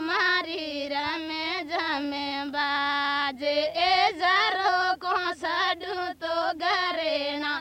मारी रमे जमे बाजे ए जरो को सडू तो गरेना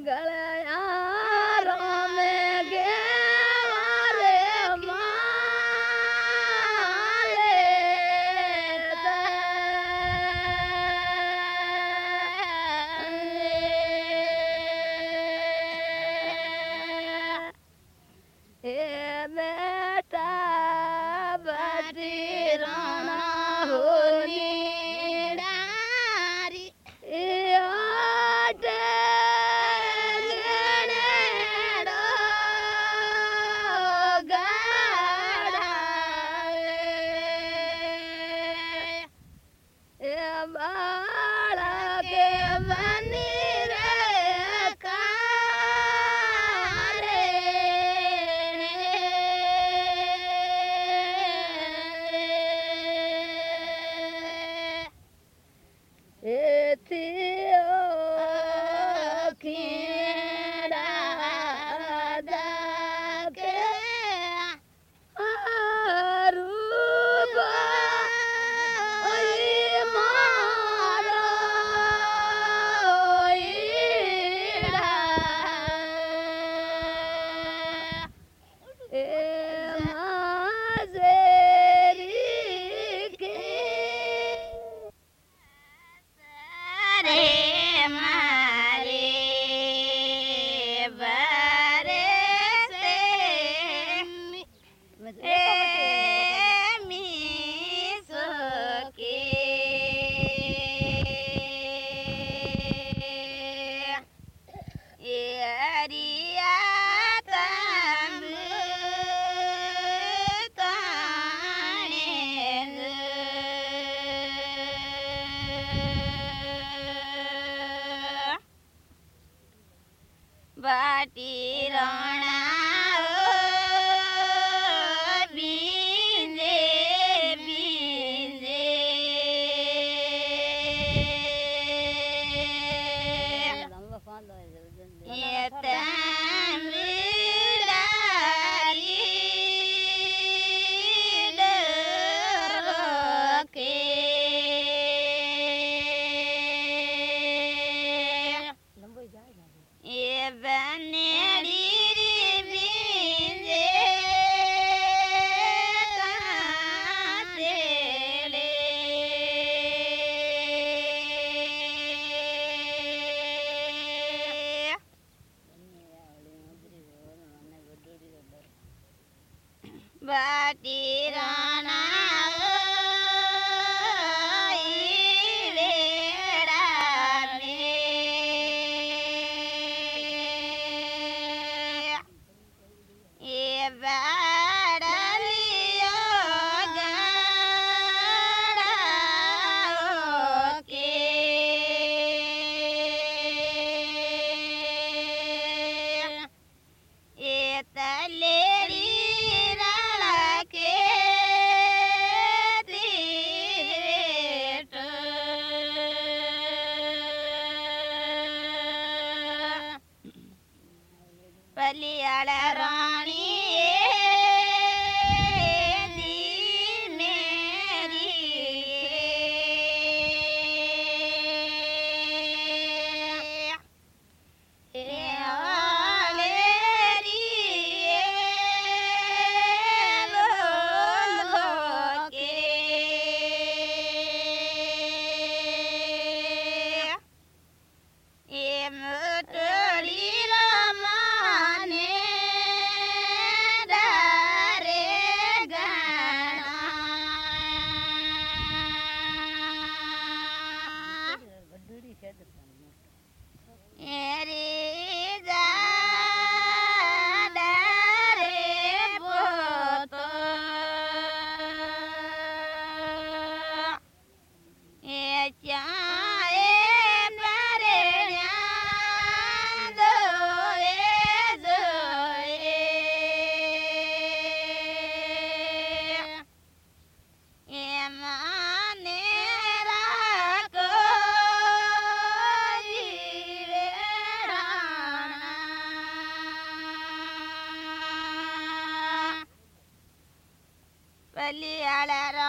enggak lah. Ah. with it. ティ baati ಕಲ್ಲಿಯಾಳರ